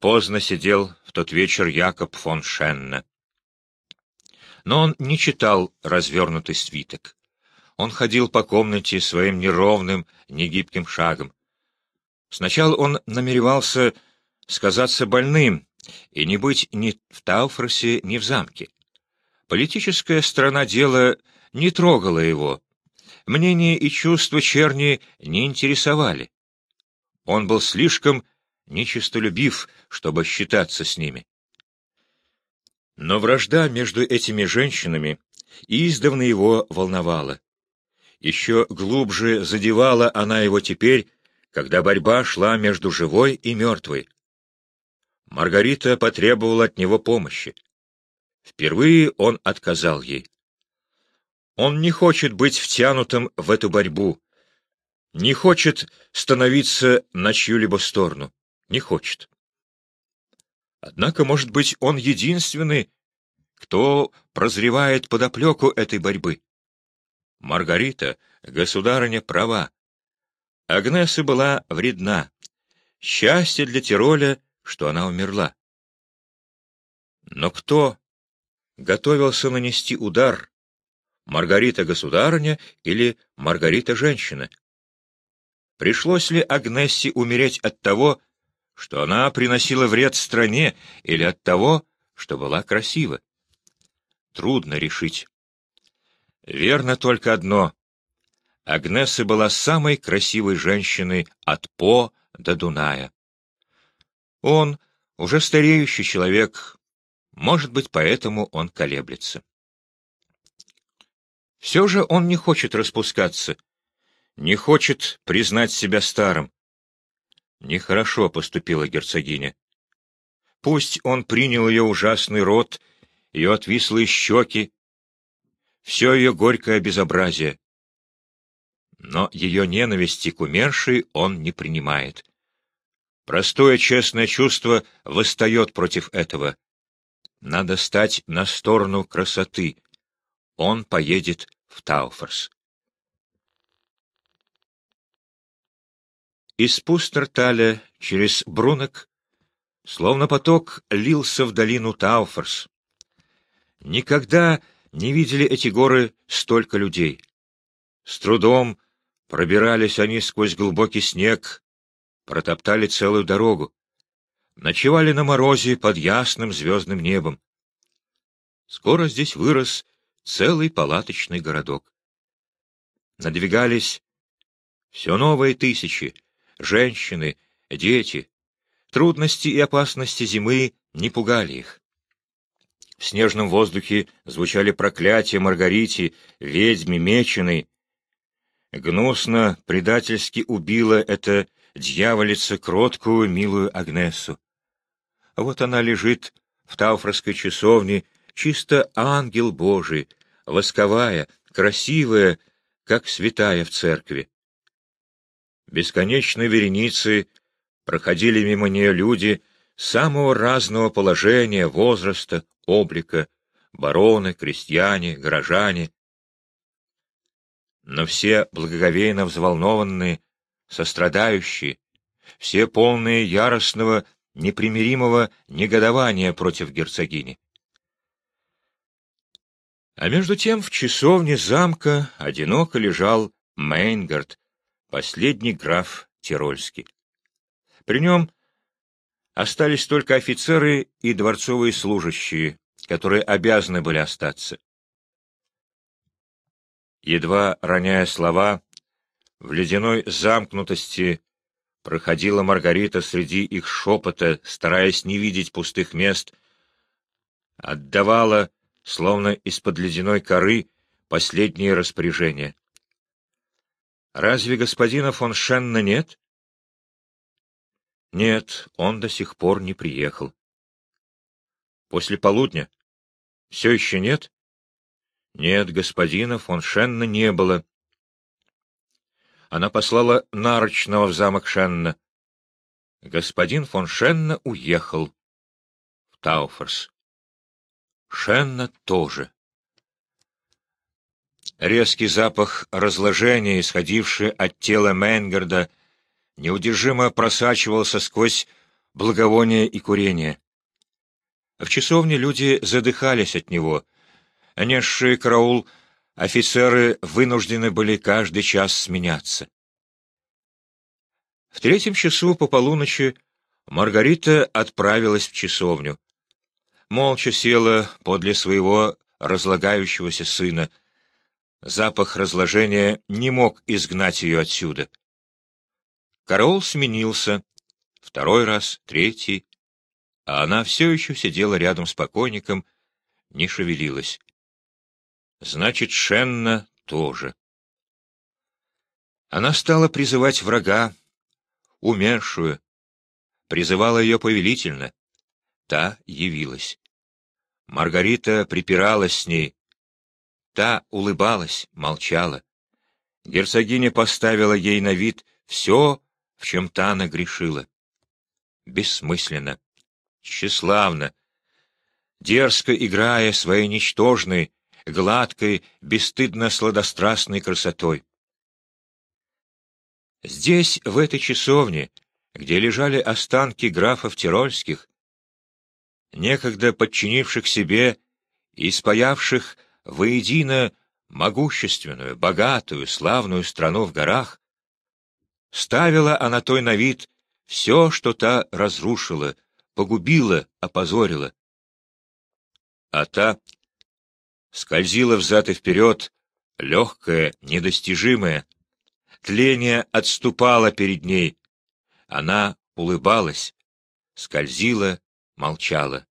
поздно сидел в тот вечер Якоб фон Шенна. Но он не читал развернутый свиток. Он ходил по комнате своим неровным, негибким шагом. Сначала он намеревался сказаться больным и не быть ни в Тауфросе, ни в замке. Политическая сторона дела не трогала его. Мнения и чувства черни не интересовали. Он был слишком нечистолюбив, чтобы считаться с ними. Но вражда между этими женщинами издавна его волновала. Еще глубже задевала она его теперь, когда борьба шла между живой и мертвой. Маргарита потребовала от него помощи. Впервые он отказал ей. Он не хочет быть втянутым в эту борьбу, не хочет становиться на чью-либо сторону, не хочет. Однако, может быть, он единственный, кто прозревает подоплеку этой борьбы. Маргарита, государыня, права. Агнеса была вредна. Счастье для Тироля, что она умерла. Но кто готовился нанести удар? Маргарита-государыня или Маргарита-женщина? Пришлось ли Агнессе умереть от того, что она приносила вред стране, или от того, что была красива? Трудно решить. Верно только одно. Агнеса была самой красивой женщиной от По до Дуная. Он, уже стареющий человек, может быть, поэтому он колеблется. Все же он не хочет распускаться, не хочет признать себя старым. Нехорошо поступила герцогиня. Пусть он принял ее ужасный рот, ее отвислые щеки, все ее горькое безобразие. Но ее ненависти к умершей он не принимает. Простое честное чувство восстает против этого. Надо стать на сторону красоты. Он поедет в Тауфорс. Из Пустерталя через Брунок, словно поток, лился в долину Тауфорс. Никогда не видели эти горы столько людей. С трудом пробирались они сквозь глубокий снег, протоптали целую дорогу, ночевали на морозе под ясным звездным небом. Скоро здесь вырос целый палаточный городок. Надвигались все новые тысячи, женщины, дети. Трудности и опасности зимы не пугали их. В снежном воздухе звучали проклятия Маргарите, ведьме, меченой. Гнусно, предательски убила эта дьяволица кроткую, милую Агнесу. Вот она лежит в Тауфорской часовне, чисто ангел Божий, восковая, красивая, как святая в церкви. Бесконечной вереницы проходили мимо нее люди самого разного положения, возраста, облика, бароны, крестьяне, горожане. Но все благоговейно взволнованные, сострадающие, все полные яростного, непримиримого негодования против герцогини. А между тем в часовне замка одиноко лежал Мейнгард, последний граф Тирольский. При нем остались только офицеры и дворцовые служащие, которые обязаны были остаться. Едва роняя слова, в ледяной замкнутости проходила Маргарита среди их шепота, стараясь не видеть пустых мест, отдавала, словно из-под ледяной коры, последние распоряжения. «Разве господина фон Шенна нет?» «Нет, он до сих пор не приехал». «После полудня? Все еще нет?» «Нет, господина фон Шенна не было она послала нарочного в замок Шенна. Господин фон Шенна уехал в Тауфорс. Шенна тоже. Резкий запах разложения, исходивший от тела Менгарда, неудержимо просачивался сквозь благовония и курения. В часовне люди задыхались от него. Несшие караул офицеры вынуждены были каждый час сменяться. В третьем часу по полуночи Маргарита отправилась в часовню. Молча села подле своего разлагающегося сына. Запах разложения не мог изгнать ее отсюда. Караул сменился. Второй раз, третий. А она все еще сидела рядом с покойником, не шевелилась. Значит, Шенна тоже. Она стала призывать врага, умершую, призывала ее повелительно. Та явилась. Маргарита припиралась с ней. Та улыбалась, молчала. Герцогиня поставила ей на вид все, в чем та нагрешила. Бессмысленно, тщеславно, дерзко играя своей ничтожной, гладкой, бесстыдно-сладострастной красотой. Здесь, в этой часовне, где лежали останки графов Тирольских, некогда подчинивших себе и спаявших воедино могущественную, богатую, славную страну в горах, ставила она той на вид все, что та разрушила, погубила, опозорила. А та скользила взад и вперед, легкая, недостижимая. Тление отступало перед ней. Она улыбалась, скользила, молчала.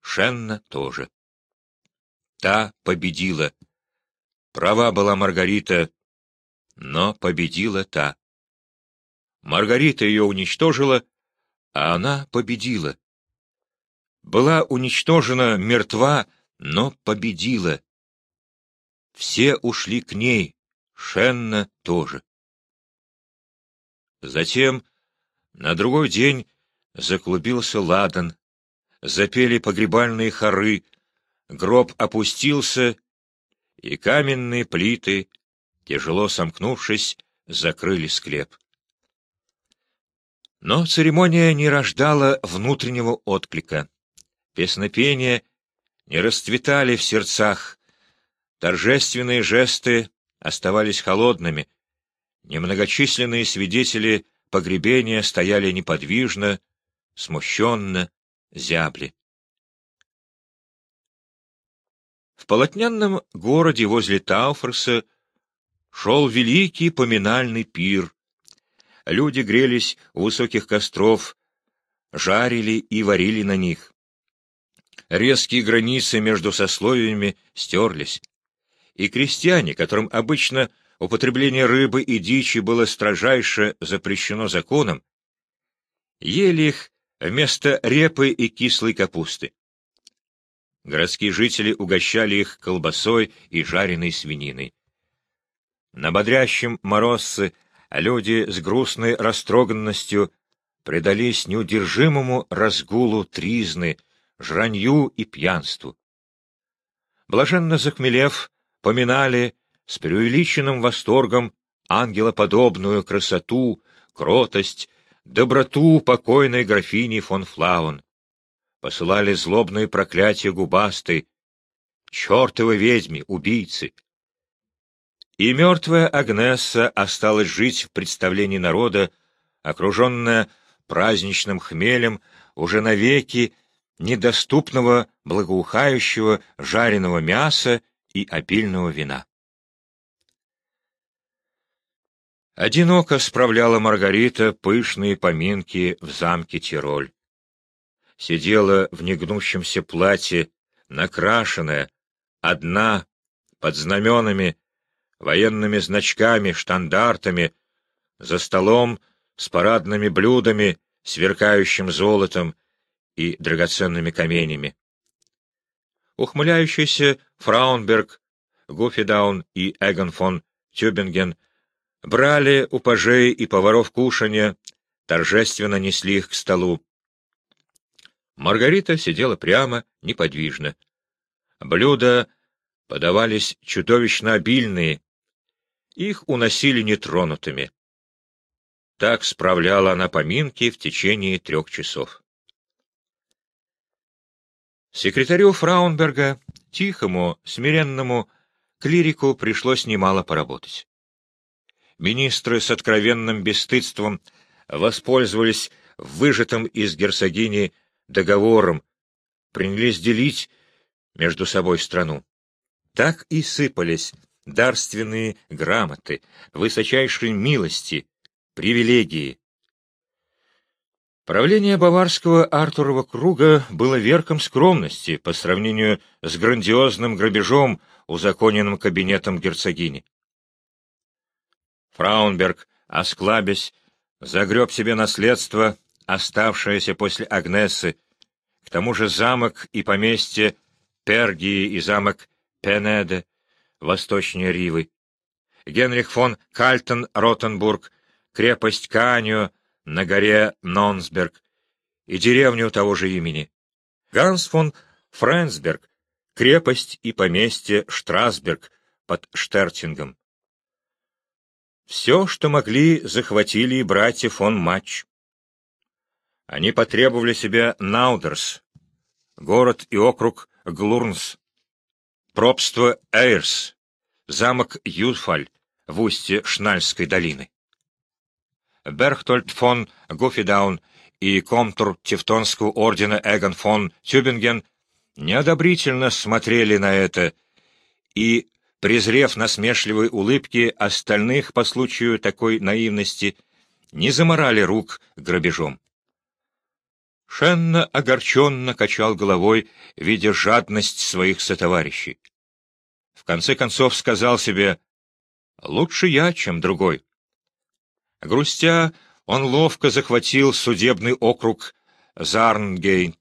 Шенна тоже. Та победила. Права была Маргарита, но победила та. Маргарита ее уничтожила, а она победила. Была уничтожена, мертва, но победила. Все ушли к ней, Шенна тоже. Затем на другой день заклубился ладан, запели погребальные хоры, гроб опустился, и каменные плиты, тяжело сомкнувшись, закрыли склеп. Но церемония не рождала внутреннего отклика. Песнопения не расцветали в сердцах, торжественные жесты оставались холодными, немногочисленные свидетели погребения стояли неподвижно, смущенно, зябли. В полотнянном городе возле Тауфорса шел великий поминальный пир. Люди грелись у высоких костров, жарили и варили на них. Резкие границы между сословиями стерлись, и крестьяне, которым обычно употребление рыбы и дичи было строжайше запрещено законом, ели их вместо репы и кислой капусты. Городские жители угощали их колбасой и жареной свининой. На бодрящем морозце люди с грустной растроганностью предались неудержимому разгулу тризны, жранью и пьянству. Блаженно захмелев, поминали с преувеличенным восторгом ангелоподобную красоту, кротость, доброту покойной графини фон Флаун. Посылали злобные проклятия губастой, чертовы ведьми, убийцы. И мертвая Агнесса осталась жить в представлении народа, окруженная праздничным хмелем, уже навеки недоступного благоухающего жареного мяса и обильного вина. Одиноко справляла Маргарита пышные поминки в замке Тироль. Сидела в негнущемся платье, накрашенная, одна, под знаменами, военными значками, штандартами, за столом с парадными блюдами, сверкающим золотом и драгоценными каменями. Ухмыляющийся Фраунберг, Гуфидаун и Эгон фон Тюбинген брали у пажей и поваров кушанья, торжественно несли их к столу. Маргарита сидела прямо, неподвижно. Блюда подавались чудовищно обильные, их уносили нетронутыми. Так справляла она поминки в течение трех часов. Секретарю Фраунберга, тихому, смиренному клирику пришлось немало поработать. Министры с откровенным бесстыдством воспользовались выжатым из герцогини договором, принялись делить между собой страну. Так и сыпались дарственные грамоты, высочайшие милости, привилегии. Правление баварского Артурова круга было верком скромности по сравнению с грандиозным грабежом, узаконенным кабинетом герцогини. Фраунберг, осклабясь, загреб себе наследство, оставшееся после Агнесы, к тому же замок и поместье Пергии и замок Пенеде, восточнее Ривы, Генрих фон Кальтен-Ротенбург, крепость Канио на горе Нонсберг и деревню того же имени, Ганс фон Френсберг, крепость и поместье Штрасберг под Штертингом. Все, что могли, захватили и братья фон Матч. Они потребовали себе Наудерс, город и округ Глурнс, пропство Эйрс, замок Юдфаль в устье Шнальской долины. Берхтольд фон Гофидаун и комтур Тевтонского ордена Эгон фон Тюбинген неодобрительно смотрели на это и, презрев насмешливые улыбки остальных по случаю такой наивности, не заморали рук грабежом. Шенна огорченно качал головой, видя жадность своих сотоварищей. В конце концов сказал себе, «Лучше я, чем другой». Грустя, он ловко захватил судебный округ Зарнгейн.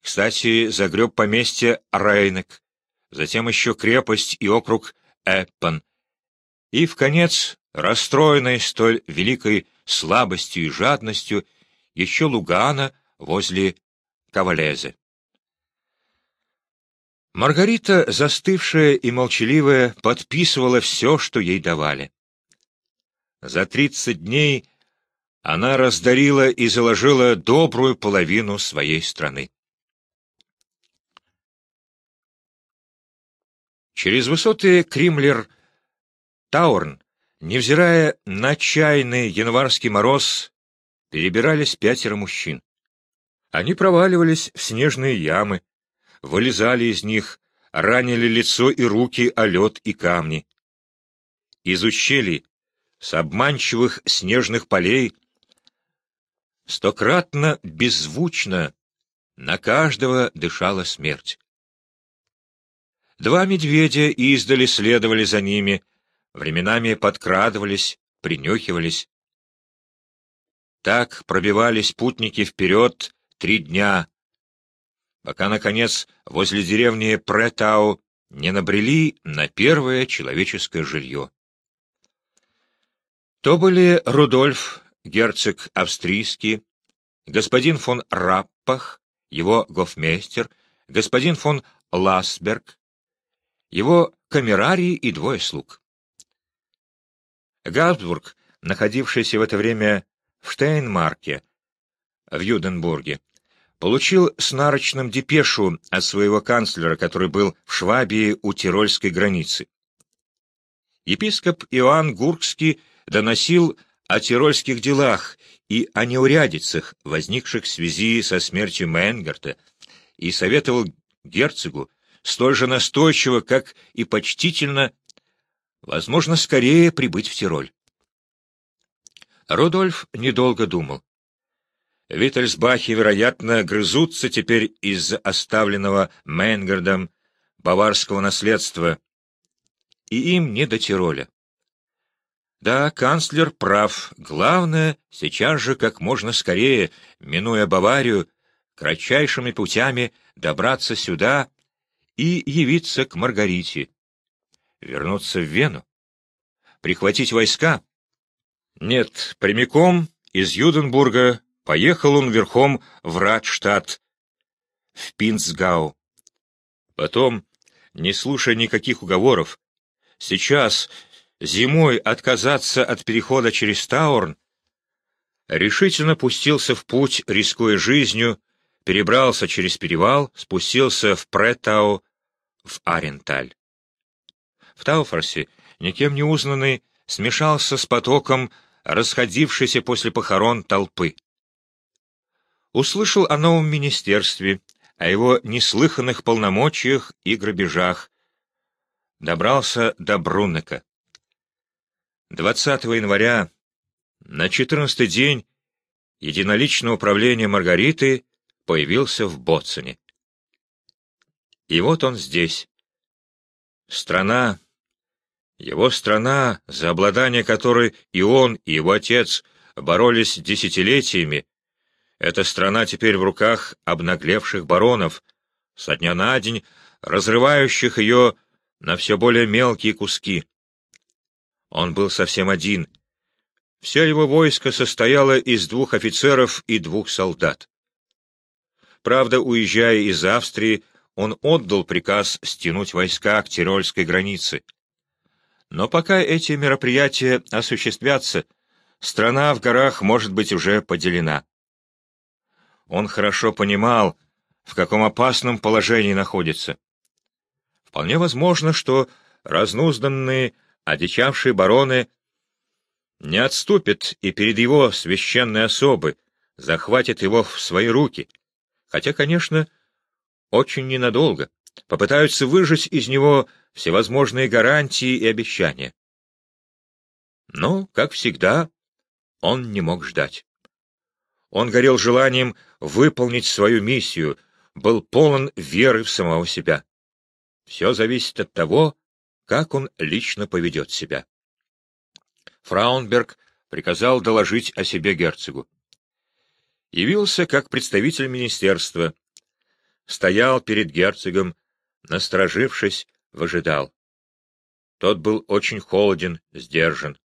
Кстати, загреб поместье Рейнек, затем еще крепость и округ Эппен. И, в конец, расстроенный столь великой слабостью и жадностью, еще Лугана возле Кавалезе. Маргарита, застывшая и молчаливая, подписывала все, что ей давали. За тридцать дней она раздарила и заложила добрую половину своей страны. Через высоты Кримлер-Таурн, невзирая на чайный январский мороз, перебирались пятеро мужчин. Они проваливались в снежные ямы, вылезали из них, ранили лицо и руки о лед и камни. Из ущелий, с обманчивых снежных полей, стократно беззвучно на каждого дышала смерть. Два медведя издали следовали за ними, временами подкрадывались, принюхивались. Так пробивались путники вперед три дня, пока, наконец, возле деревни Претау не набрели на первое человеческое жилье. То были Рудольф, герцог австрийский, господин фон Раппах, его гофмейстер, господин фон Ласберг, его камерарий и двое слуг. Габсбург, находившийся в это время в Штейнмарке, в Юденбурге, получил с нарочным депешу от своего канцлера, который был в Швабии у тирольской границы. Епископ Иоанн Гургский доносил о тирольских делах и о неурядицах, возникших в связи со смертью Менгарта, и советовал герцогу столь же настойчиво, как и почтительно, возможно, скорее прибыть в Тироль. Рудольф недолго думал. Виттельсбахи, вероятно, грызутся теперь из оставленного Мейнгардом баварского наследства, и им не до Тироля. Да, канцлер прав. Главное, сейчас же как можно скорее, минуя Баварию, кратчайшими путями добраться сюда и явиться к Маргарите. Вернуться в Вену? Прихватить войска? Нет, прямиком из Юденбурга Поехал он верхом в Радштадт, в Пинцгау. Потом, не слушая никаких уговоров, сейчас, зимой, отказаться от перехода через Таурн, решительно пустился в путь, рискуя жизнью, перебрался через перевал, спустился в Претау, в Аренталь. В Тауфорсе, никем не узнанный, смешался с потоком расходившейся после похорон толпы. Услышал о новом министерстве, о его неслыханных полномочиях и грабежах. Добрался до Бруннека. 20 января, на 14 день единоличного управления Маргариты, появился в Боцене. И вот он здесь. Страна, его страна, за обладание которой и он, и его отец боролись десятилетиями, эта страна теперь в руках обнаглевших баронов, со дня на день разрывающих ее на все более мелкие куски. Он был совсем один. Все его войско состояло из двух офицеров и двух солдат. Правда, уезжая из Австрии, он отдал приказ стянуть войска к Тирольской границе. Но пока эти мероприятия осуществятся, страна в горах может быть уже поделена. Он хорошо понимал, в каком опасном положении находится. Вполне возможно, что разнузданные, одичавшие бароны не отступят и перед его священной особы, захватят его в свои руки, хотя, конечно, очень ненадолго, попытаются выжать из него всевозможные гарантии и обещания. Но, как всегда, он не мог ждать. Он горел желанием выполнить свою миссию, был полон веры в самого себя. Все зависит от того, как он лично поведет себя. Фраунберг приказал доложить о себе герцогу. Явился как представитель министерства, стоял перед герцогом, насторожившись, выжидал. Тот был очень холоден, сдержан.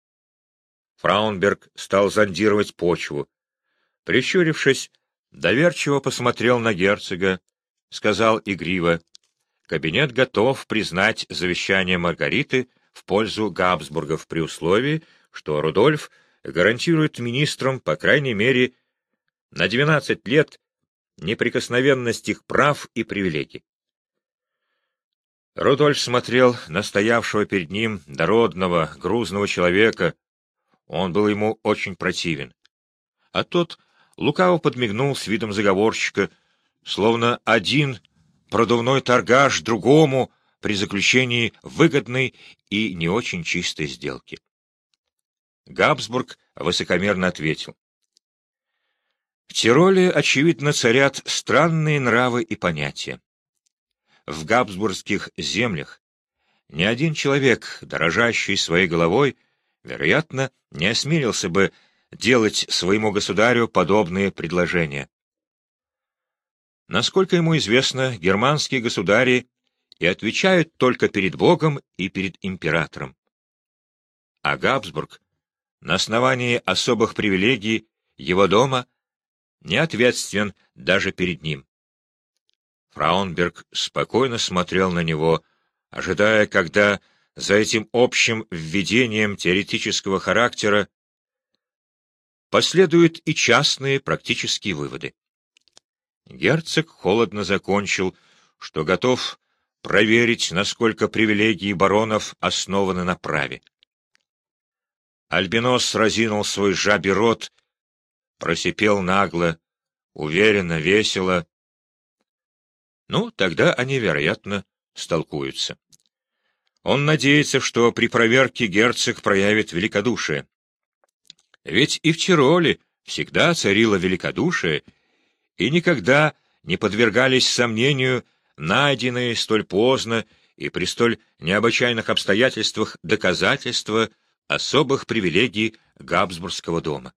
Фраунберг стал зондировать почву. Прищурившись, доверчиво посмотрел на герцога, сказал игриво, «Кабинет готов признать завещание Маргариты в пользу Габсбургов при условии, что Рудольф гарантирует министрам, по крайней мере, на 12 лет неприкосновенность их прав и привилегий. Рудольф смотрел на стоявшего перед ним дородного, грузного человека. Он был ему очень противен. А тот лукаво подмигнул с видом заговорщика, словно один продувной торгаш другому при заключении выгодной и не очень чистой сделки. Габсбург высокомерно ответил. В Тироле, очевидно, царят странные нравы и понятия. В габсбургских землях ни один человек, дорожащий своей головой, вероятно, не осмелился бы делать своему государю подобные предложения. Насколько ему известно, германские государи и отвечают только перед Богом и перед императором. А Габсбург, на основании особых привилегий его дома, не ответственен даже перед ним. Фраунберг спокойно смотрел на него, ожидая, когда за этим общим введением теоретического характера последуют и частные практические выводы. Герцог холодно закончил, что готов проверить, насколько привилегии баронов основаны на праве. Альбинос разинул свой жабий рот просипел нагло, уверенно, весело. Ну, тогда они, вероятно, столкуются. Он надеется, что при проверке герцог проявит великодушие. Ведь и в Тироле всегда царило великодушие, и никогда не подвергались сомнению найденные столь поздно и при столь необычайных обстоятельствах доказательства особых привилегий Габсбургского дома.